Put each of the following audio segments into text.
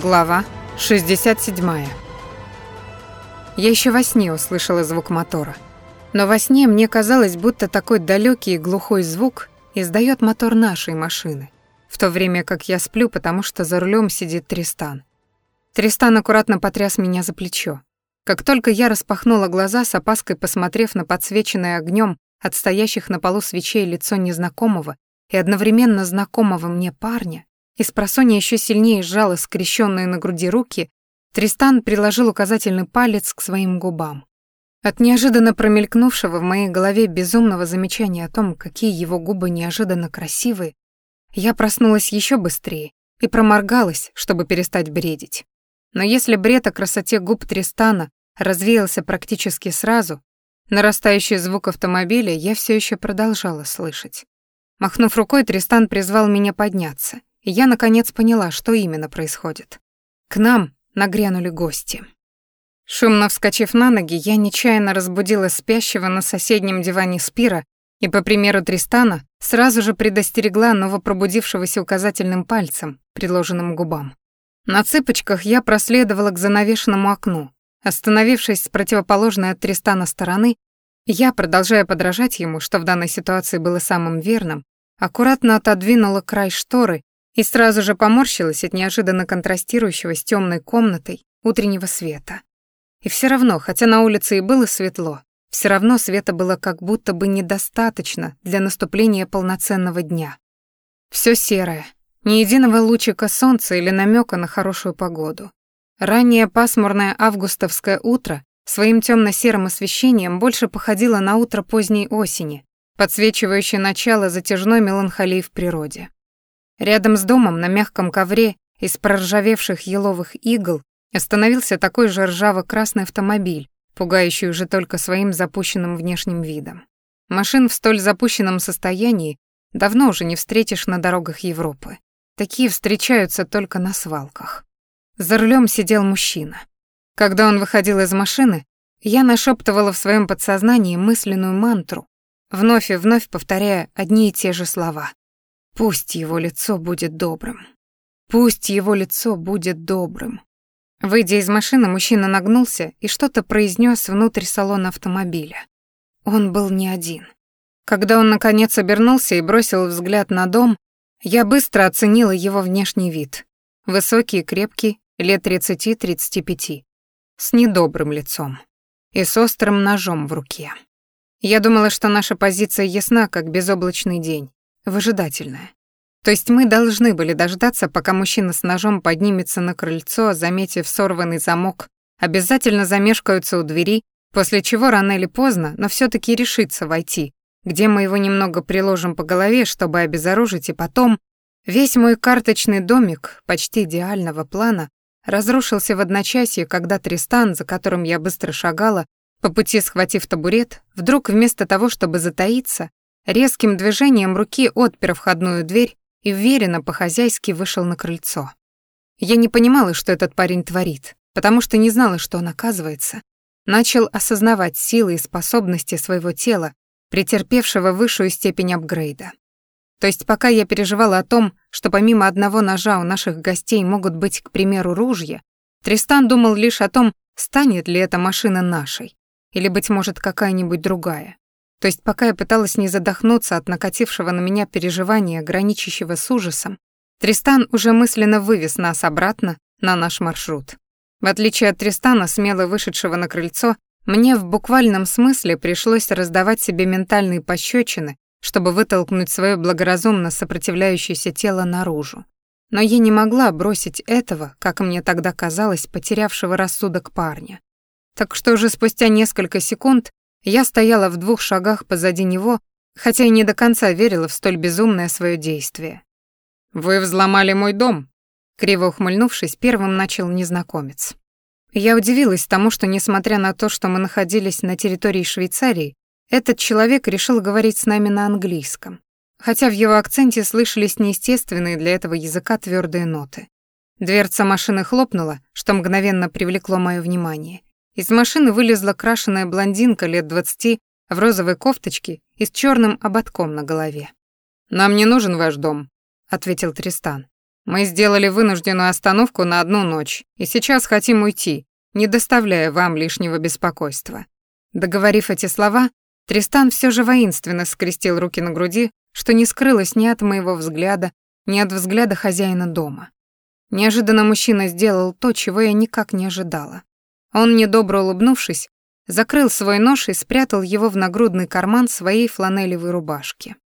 Глава 67. Я еще во сне услышала звук мотора. Но во сне мне казалось, будто такой далекий и глухой звук издает мотор нашей машины, в то время как я сплю, потому что за рулем сидит Тристан. Тристан аккуратно потряс меня за плечо. Как только я распахнула глаза, с опаской посмотрев на подсвеченное огнем от стоящих на полу свечей лицо незнакомого и одновременно знакомого мне парня, и спросонья еще сильнее сжала скрещенные на груди руки, Тристан приложил указательный палец к своим губам. От неожиданно промелькнувшего в моей голове безумного замечания о том, какие его губы неожиданно красивые, я проснулась еще быстрее и проморгалась, чтобы перестать бредить. Но если бред о красоте губ Тристана развеялся практически сразу, нарастающий звук автомобиля я все еще продолжала слышать. Махнув рукой, Тристан призвал меня подняться, я, наконец, поняла, что именно происходит. К нам нагрянули гости. Шумно вскочив на ноги, я нечаянно разбудила спящего на соседнем диване Спира и, по примеру Тристана, сразу же предостерегла новопробудившегося указательным пальцем, предложенным губам. На цыпочках я проследовала к занавешенному окну. Остановившись с противоположной от Тристана стороны, я, продолжая подражать ему, что в данной ситуации было самым верным, аккуратно отодвинула край шторы и сразу же поморщилась от неожиданно контрастирующего с темной комнатой утреннего света. И все равно, хотя на улице и было светло, все равно света было как будто бы недостаточно для наступления полноценного дня. Все серое, ни единого лучика солнца или намека на хорошую погоду. Раннее пасмурное августовское утро своим темно-серым освещением больше походило на утро поздней осени, подсвечивающее начало затяжной меланхолии в природе. Рядом с домом на мягком ковре из проржавевших еловых игл остановился такой же ржаво-красный автомобиль, пугающий уже только своим запущенным внешним видом. Машин в столь запущенном состоянии давно уже не встретишь на дорогах Европы. Такие встречаются только на свалках. За рулем сидел мужчина. Когда он выходил из машины, я нашептывала в своем подсознании мысленную мантру, вновь и вновь повторяя одни и те же слова. Пусть его лицо будет добрым. Пусть его лицо будет добрым. Выйдя из машины, мужчина нагнулся и что-то произнес внутрь салона автомобиля. Он был не один. Когда он наконец обернулся и бросил взгляд на дом, я быстро оценила его внешний вид. Высокий крепкий, лет 30-35, с недобрым лицом и с острым ножом в руке. Я думала, что наша позиция ясна, как безоблачный день, выжидательная. То есть мы должны были дождаться, пока мужчина с ножом поднимется на крыльцо, заметив сорванный замок, обязательно замешкаются у двери, после чего рано или поздно, но все таки решится войти, где мы его немного приложим по голове, чтобы обезоружить, и потом весь мой карточный домик почти идеального плана разрушился в одночасье, когда Тристан, за которым я быстро шагала, по пути схватив табурет, вдруг вместо того, чтобы затаиться, Резким движением руки отпер входную дверь и уверенно по-хозяйски вышел на крыльцо. Я не понимала, что этот парень творит, потому что не знала, что он оказывается. Начал осознавать силы и способности своего тела, претерпевшего высшую степень апгрейда. То есть пока я переживала о том, что помимо одного ножа у наших гостей могут быть, к примеру, ружья, Тристан думал лишь о том, станет ли эта машина нашей, или, быть может, какая-нибудь другая. То есть пока я пыталась не задохнуться от накатившего на меня переживания, граничащего с ужасом, Тристан уже мысленно вывез нас обратно на наш маршрут. В отличие от Тристана, смело вышедшего на крыльцо, мне в буквальном смысле пришлось раздавать себе ментальные пощечины, чтобы вытолкнуть свое благоразумно сопротивляющееся тело наружу. Но я не могла бросить этого, как мне тогда казалось, потерявшего рассудок парня. Так что уже спустя несколько секунд я стояла в двух шагах позади него, хотя и не до конца верила в столь безумное свое действие. «Вы взломали мой дом», — криво ухмыльнувшись, первым начал незнакомец. Я удивилась тому, что, несмотря на то, что мы находились на территории Швейцарии, этот человек решил говорить с нами на английском, хотя в его акценте слышались неестественные для этого языка твердые ноты. Дверца машины хлопнула, что мгновенно привлекло мое внимание, из машины вылезла крашеная блондинка лет двадцати в розовой кофточке и с черным ободком на голове. «Нам не нужен ваш дом», — ответил Тристан. Мы сделали вынужденную остановку на одну ночь и сейчас хотим уйти, не доставляя вам лишнего беспокойства». Договорив эти слова, Тристан все же воинственно скрестил руки на груди, что не скрылось ни от моего взгляда, ни от взгляда хозяина дома. Неожиданно мужчина сделал то, чего я никак не ожидала. Он, недобро улыбнувшись, закрыл свой нож и спрятал его в нагрудный карман своей фланелевой рубашки.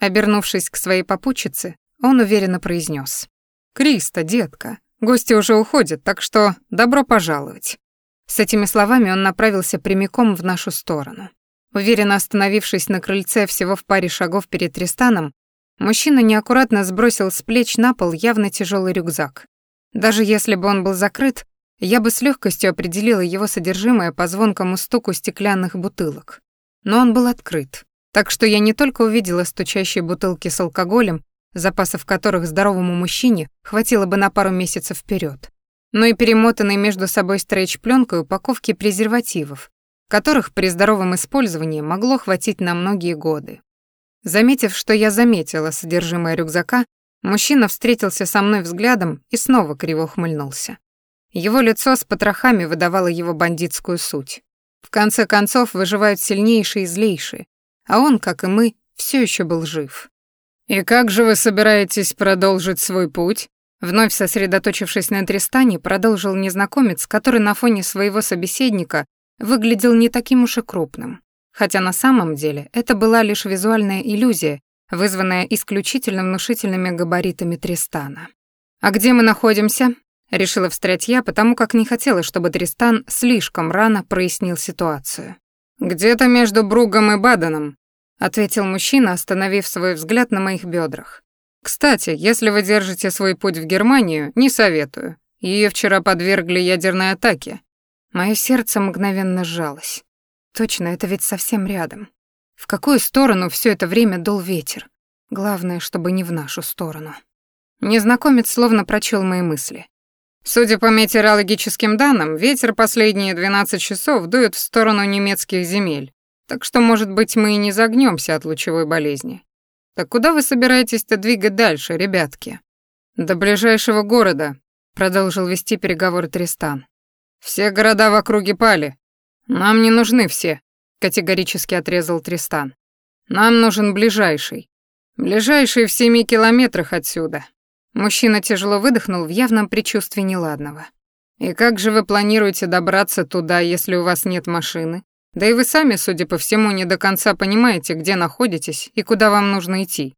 Обернувшись к своей попутчице, он уверенно произнес: «Криста, детка, гости уже уходят, так что добро пожаловать». С этими словами он направился прямиком в нашу сторону. Уверенно остановившись на крыльце всего в паре шагов перед Тристаном, мужчина неаккуратно сбросил с плеч на пол явно тяжелый рюкзак. Даже если бы он был закрыт, я бы с легкостью определила его содержимое по звонкому стуку стеклянных бутылок. Но он был открыт, так что я не только увидела стучащие бутылки с алкоголем, запасов которых здоровому мужчине хватило бы на пару месяцев вперед, но и перемотанные между собой стрейч-пленкой упаковки презервативов, которых при здоровом использовании могло хватить на многие годы. Заметив, что я заметила содержимое рюкзака, мужчина встретился со мной взглядом и снова криво ухмыльнулся. Его лицо с потрохами выдавало его бандитскую суть. В конце концов, выживают сильнейшие и злейшие, а он, как и мы, все еще был жив. «И как же вы собираетесь продолжить свой путь?» Вновь сосредоточившись на Тристане, продолжил незнакомец, который на фоне своего собеседника выглядел не таким уж и крупным. Хотя на самом деле это была лишь визуальная иллюзия, вызванная исключительно внушительными габаритами Тристана. «А где мы находимся?» Решила встрять я, потому как не хотела, чтобы Тристан слишком рано прояснил ситуацию. «Где-то между Бругом и Баденом», — ответил мужчина, остановив свой взгляд на моих бедрах. «Кстати, если вы держите свой путь в Германию, не советую. Ее вчера подвергли ядерной атаке». Мое сердце мгновенно сжалось. Точно, это ведь совсем рядом. В какую сторону все это время дул ветер? Главное, чтобы не в нашу сторону. Незнакомец словно прочел мои мысли. Судя по метеорологическим данным, ветер последние 12 часов дует в сторону немецких земель, так что, может быть, мы и не загнемся от лучевой болезни. Так куда вы собираетесь-то двигать дальше, ребятки? До ближайшего города, продолжил вести переговоры Тристан. Все города в округе пали. Нам не нужны все, категорически отрезал Тристан. Нам нужен ближайший. Ближайший в семи километрах отсюда. Мужчина тяжело выдохнул в явном предчувствии неладного. «И как же вы планируете добраться туда, если у вас нет машины? Да и вы сами, судя по всему, не до конца понимаете, где находитесь и куда вам нужно идти».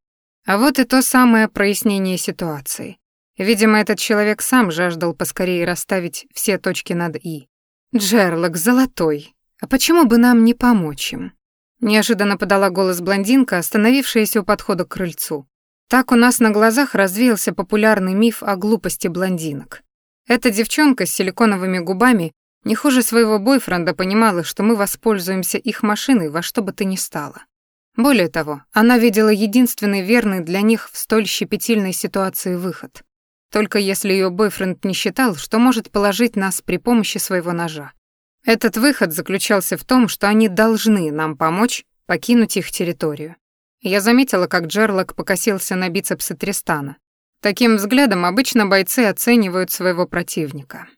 А вот и то самое прояснение ситуации. Видимо, этот человек сам жаждал поскорее расставить все точки над «и». «Джерлок, золотой, а почему бы нам не помочь им?» Неожиданно подала голос блондинка, остановившаяся у подхода к крыльцу. Так у нас на глазах развеялся популярный миф о глупости блондинок. Эта девчонка с силиконовыми губами не хуже своего бойфренда понимала, что мы воспользуемся их машиной во что бы то ни стало. Более того, она видела единственный верный для них в столь щепетильной ситуации выход. Только если ее бойфренд не считал, что может положить нас при помощи своего ножа. Этот выход заключался в том, что они должны нам помочь покинуть их территорию. Я заметила, как Джерлок покосился на бицепсы Тристана. Таким взглядом обычно бойцы оценивают своего противника.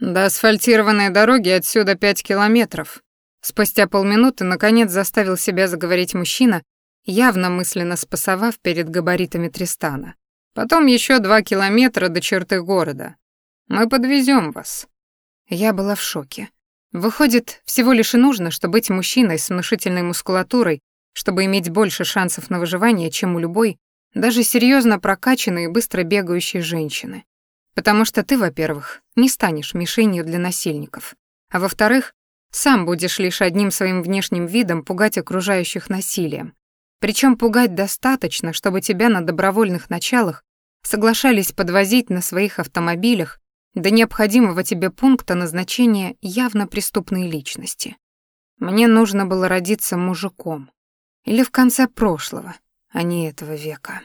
До асфальтированной дороги отсюда пять километров. Спустя полминуты наконец заставил себя заговорить мужчина, явно мысленно спасовав перед габаритами Тристана. Потом еще два километра до черты города. Мы подвезем вас. Я была в шоке. Выходит, всего лишь и нужно, что быть мужчиной с внушительной мускулатурой чтобы иметь больше шансов на выживание, чем у любой, даже серьезно прокачанной и быстро бегающей женщины. Потому что ты, во-первых, не станешь мишенью для насильников, а во-вторых, сам будешь лишь одним своим внешним видом пугать окружающих насилием. Причем пугать достаточно, чтобы тебя на добровольных началах соглашались подвозить на своих автомобилях до необходимого тебе пункта назначения явно преступной личности. Мне нужно было родиться мужиком, или в конце прошлого, а не этого века.